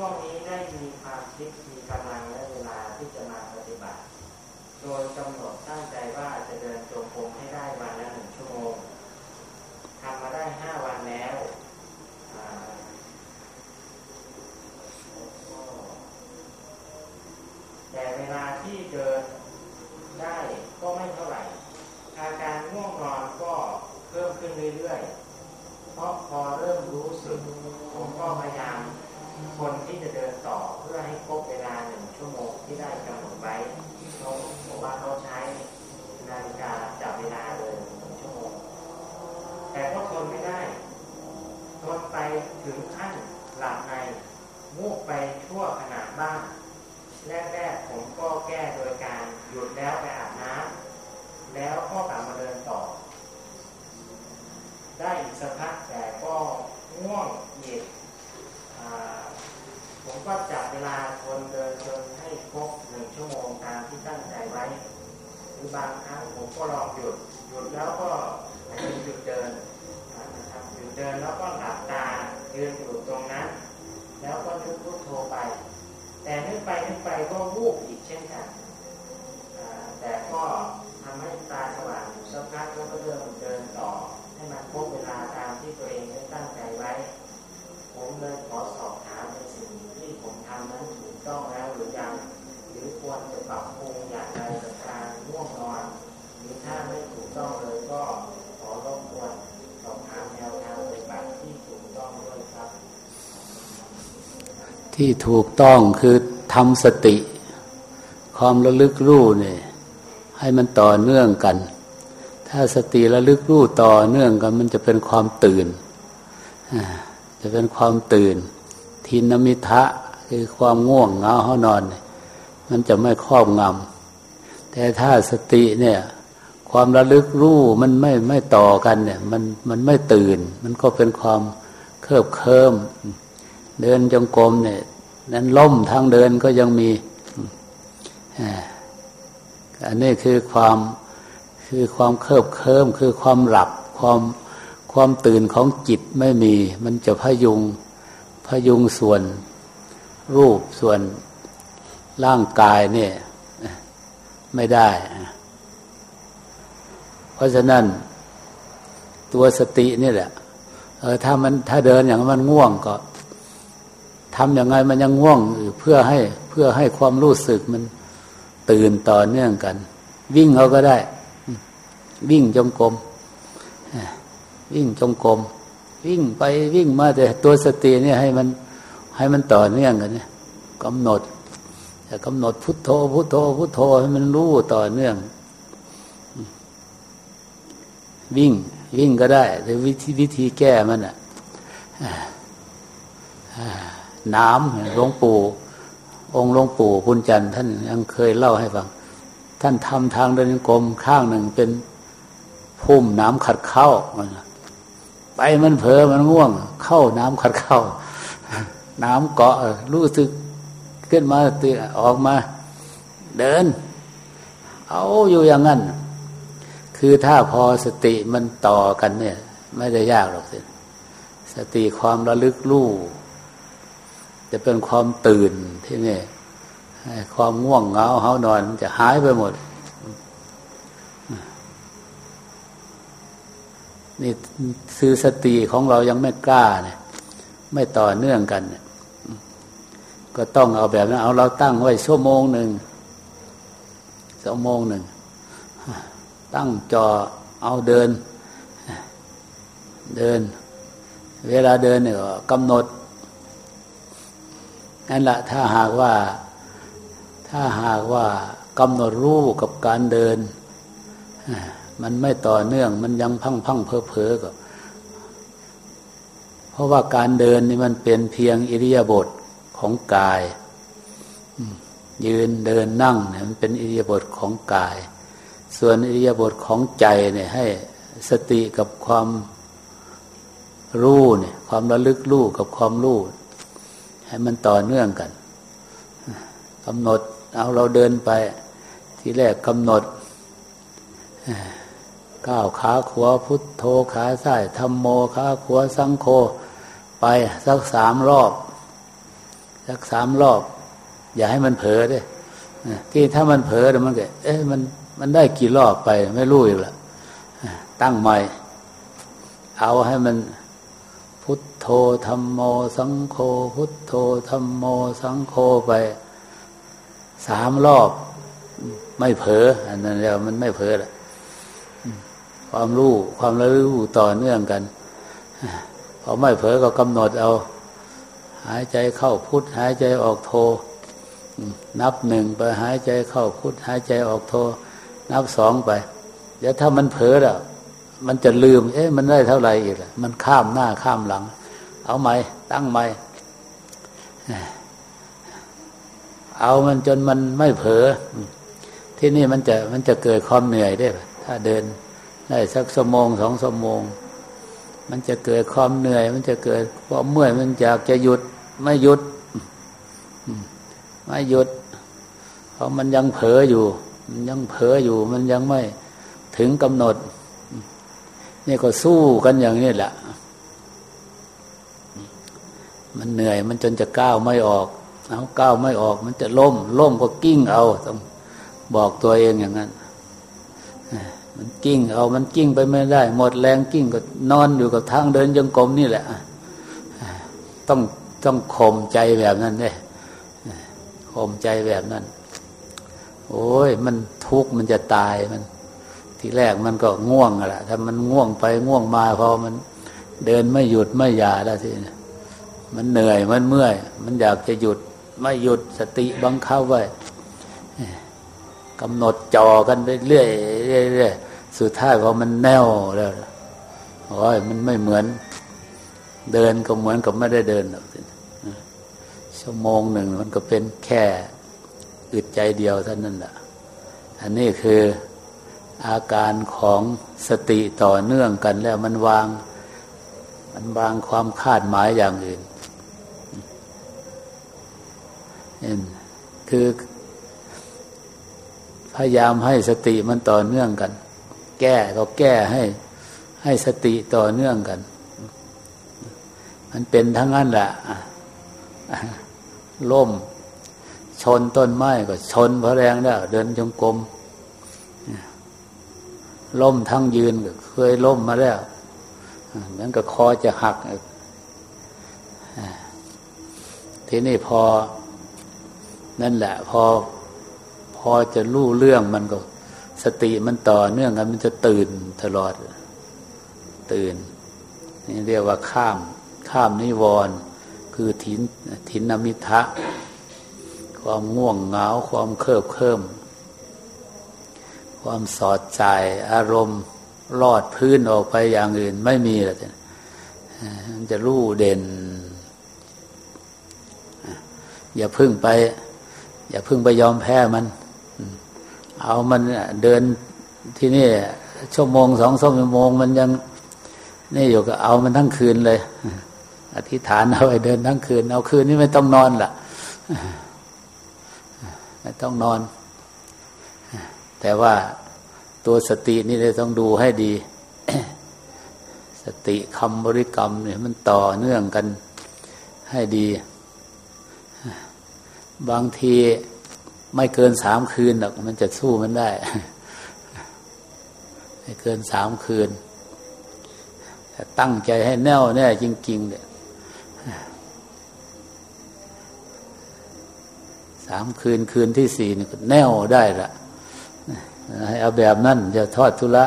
ช่วงนี้ได้มีความคิดมีกำลังและเวลาที่จะมาปฏิบัติ โดยกำหนดตั้งใจว่าจะเดินจงกรมให้ได้วันละหนึ่งชั่วโมงทำมาได้ห้าวันแล้วแต่เวลาที่เดินได้ก็ไม่เท่าไหร่ อาการง่วงนอนก็เพิ่มขึ้นเรื่อยๆ เพราะพอเริ่มรู้สึก ผมก็พยายาม คนที่จะเดินต่อเพื่อให้ครบเวลาหนึ่งชั่วโมงที่ได้กำหนดไว้เขาบอกว่าเขาใช้นาฬิกาจับเวลาเลยหนึ่งชั่วโมง แต่ก็ทนไม่ได้ทนไปถึงขั้นหลับในมูกไปชั่วขนาดบ้างแรกๆผมก็แก้โดยการหยุดแล้วไปอาบน้ำแล้วก็กลับมาเดินต่อ ได้อีกสักพักแต่ก็ง่วงเหยียด ก็จับเวลาคนเดินจนให้ครบหนึ่งชั่วโมงตามที่ตั้งใจไว้ หรือบางครั้งผมก็ลองหยุด หยุดแล้วก็หยุดเดินนะครับหยุดเดินแล้วก็หลับตาเดินอยู่ตรงนั้น แล้วก็นึกพุทโธไป แต่นึกไปนึกไปก็วูบอีกเช่นกัน แต่ก็ทำให้ตาสว่างอยู่สักพักแล้วก็เดินเดินต่อ ให้มันครบเวลาตามที่ตัวเองได้ตั้งใจไว้ ผมเลยขอสอบถามในสิ่งที่ผมทำนั้นถูกต้องแล้วหรือยัง หรือควรจะปรับปรุง อย่างไรกับการง่วงนอน หรือถ้าไม่ถูกต้องเลยก็ขอรบกวนสอบถามแนวทางปฏิบัติที่ถูกต้องด้วยครับ ที่ถูกต้องคือทำสติ ความระลึกรู้เนี่ยให้มันต่อเนื่องกัน ถ้าสติระลึกรู้ต่อเนื่องกัน มันจะเป็นความตื่นจะเป็นความตื่น ทินมิทะคือความง่วงเหงาห้านอน มันจะไม่ครอบงำแต่ถ้าสติเนี่ย ความระลึกรู้มันไม่ไม่ต่อกันเนี่ย มันมันไม่ตื่น มันก็เป็นความเคลิบเคลิ้มเดินจงกรมเนี่ย นั้นล่มทางเดินก็ยังมีอันนี้คือความคือความเคลิบเคลิ้มคือความหลับความความตื่นของจิตไม่มี มันจะพยุงพยุงส่วนรูปส่วน ร่างกายเนี่ยไม่ได้ เพราะฉะนั้นตัวสตินี่แหละเออถ้ามันถ้าเดินอย่างมันง่วงก็ทำอย่างไงมันยังง่วงเพื่อให้เพื่อให้ความรู้สึกมันตื่นต่อเนื่องกัน วิ่งเขาก็ได้ วิ่งจงกรมวิ่งจงกรมวิ่งไปวิ่งมาแต่ตัวสติเนี่ยให้มันให้มันต่อเนื่องกันเนี่ยกำหนด จะกำหนดพุทโธ พุทโธ พุทโธให้มันรู้ต่อเนื่อง วิ่ง วิ่งก็ได้หรือวิธีวิธีแก้มันอะน้ำหลวงปู่องค์หลวงปู่พุญจันทร์ท่านยังเคยเล่าให้ฟัง ท่านทำทางเดินกรมข้างหนึ่งเป็นพุ่มน้ำขัดเข้าไปมันเผลอมันง่วง เข้าน้ำขัดเข้า น้ำเกาะรู้สึก ขึ้นมาตื่นออกมา เดิน เอาอยู่อย่างนั้น คือถ้าพอสติมันต่อกันเนี่ย ไม่ได้ยากหรอกสิสติความระลึกรู้จะเป็นความตื่นที่นี่ความง่วงเหงาเฮานอนจะหายไปหมด นี่คือสติของเรายังไม่กล้าเนี่ยไม่ต่อเนื่องกันเนี่ย ก็ต้องเอาแบบนั้นเอาเราตั้งไว้ชั่วโมงหนึ่งชั่วโมงหนึ่ง ตั้งจอเอาเดิน เดิน เวลาเดินเนี่ยกำหนดนั่นแหละถ้าหากว่าถ้าหากว่ากำหนดรู้กับการเดิน มันไม่ต่อเนื่อง มันยังพังพังเพอเพอก็ เพราะว่าการเดินนี่มันเป็นเพียงอิริยาบถ ของกายยืนเดินนั่งเนี่ยมันเป็นอิริยาบถของกาย ส่วนอิริยาบถของใจเนี่ยให้สติกับความรู้เนี่ย ความระลึกรู้กับความรู้ให้มันต่อเนื่องกันกำหนดเอาเราเดินไป ที่แรกกำหนดก้าวขาขวาพุทโธขาซ้ายธรรมโมขาขวาสังโฆไปสักสามรอบ สักสามรอบ อย่าให้มันเผลอด้วยที่ถ้ามันเผลอแล้วมันก็เอ๊ะมันมันได้กี่รอบไป ไม่รู้อีกละตั้งใหม่ เอาให้มันพุทโธธรรมโม สังโฆพุทโธธรรมโม สังโฆไปสามรอบ ไม่เผลออันนั้นแล้วมันไม่เผลอละความรู้ความระลึกต่อเนื่องกันพอไม่เผลอก็กำหนดเอา หายใจเข้าพุทหายใจออกโท นับหนึ่งไปหายใจเข้าพุทหายใจออกโท นับสองไป เดี๋ยวถ้ามันเผลอแล้วมันจะลืม เอ๊ะมันได้เท่าไหร่อีกล่ะมันข้ามหน้าข้ามหลัง เอาไหมตั้งไหมเอามันจนมันไม่เผลอที่นี่มันจะมันจะเกิดความเหนื่อยได้ ถ้าเดินได้สักสมงสองสมง มันจะเกิดความเหนื่อย มันจะเกิดความเมื่อยมันอยากจะหยุดไม่หยุดไม่หยุด เพราะมันยังเผลออยู่ มันยังเผลออยู่ มันยังไม่ถึงกำหนดนี่ก็สู้กันอย่างนี้แหละ มันเหนื่อยมันจนจะก้าวไม่ออก เอาก้าวไม่ออก มันจะล้มล้มก็กิ้งเอา ต้องบอกตัวเองอย่างนั้น มันกิ้งเอามันกิ้งไปไม่ได้ หมดแรงกิ้งก็นอนอยู่กับทางเดินยังกลมนี่แหละ ต้องต้องข่มใจแบบนั้นเลยข่มใจแบบนั้น โอ้ย มันทุกข์มันจะตายมัน ทีแรกมันก็ง่วงแหละถ้ามันง่วงไปง่วงมาพอมันเดินไม่หยุดไม่หยาแล้วทีนี้มันเหนื่อยมันเมื่อย มันอยากจะหยุดไม่หยุดสติบังคับไว้กำหนดจอกันไปเรื่อยเรื่อย สุดท้ายพอมันแน่วแล้วโอ้ยมันไม่เหมือน เดินก็เหมือนกับไม่ได้เดินหรอกชั่วโมงหนึ่งมันก็เป็นแค่อึดใจเดียวเท่านั้นแหละอันนี้คืออาการของสติต่อเนื่องกันแล้วมันวาง มันวางความคาดหมายอย่างอื่นนี่คือพยายามให้สติมันต่อเนื่องกัน แก้ก็แก้ให้ให้สติต่อเนื่องกัน มันเป็นทั้งนั้นแหละล่ม ชนต้นไม้ก็ชนพระแรงแล้ว เดินจงกรมล้มทั้งยืนก็เคยล้มมาแล้วนั้นก็คอจะหักทีนี้พอ นั่นแหละ พอ พอจะรู้เรื่องมันก็ สติมันต่อเนื่องกันมันจะตื่นตลอด ตื่น นี่เรียกว่าข้าม ข้ามนิวรณ์คือถินถินนมิทะ ความง่วงเหงาความเคริบเคริมความสอดใจอารมณ์ลอดพื้นออกไปอย่างอื่นไม่มีแล้วจะมันจะรู้เด่น อย่าพึ่งไป อย่าพึ่งไปยอมแพ้มัน เอามันเดินที่นี่ชั่วโมงสองชั่วโมงมันยังนี่อยู่ก็เอามันทั้งคืนเลย อธิษฐานเอาไปเดินทั้งคืน เอาคืนนี้ไม่ต้องนอนละไม่ต้องนอน แต่ว่าตัวสตินี่เราต้องดูให้ดี สติคำบริกรรมเนี่ยมันต่อเนื่องกันให้ดี บางที ไม่เกินสามคืนหรอกมันจะสู้มันได้ ไม่เกินสามคืนแต่ตั้งใจให้แน่วแน่จริง ๆ เนี่ยสามคืนคืนที่สี่นี่แน่วได้ละให้เอาแบบนั้นจะทอดทุละ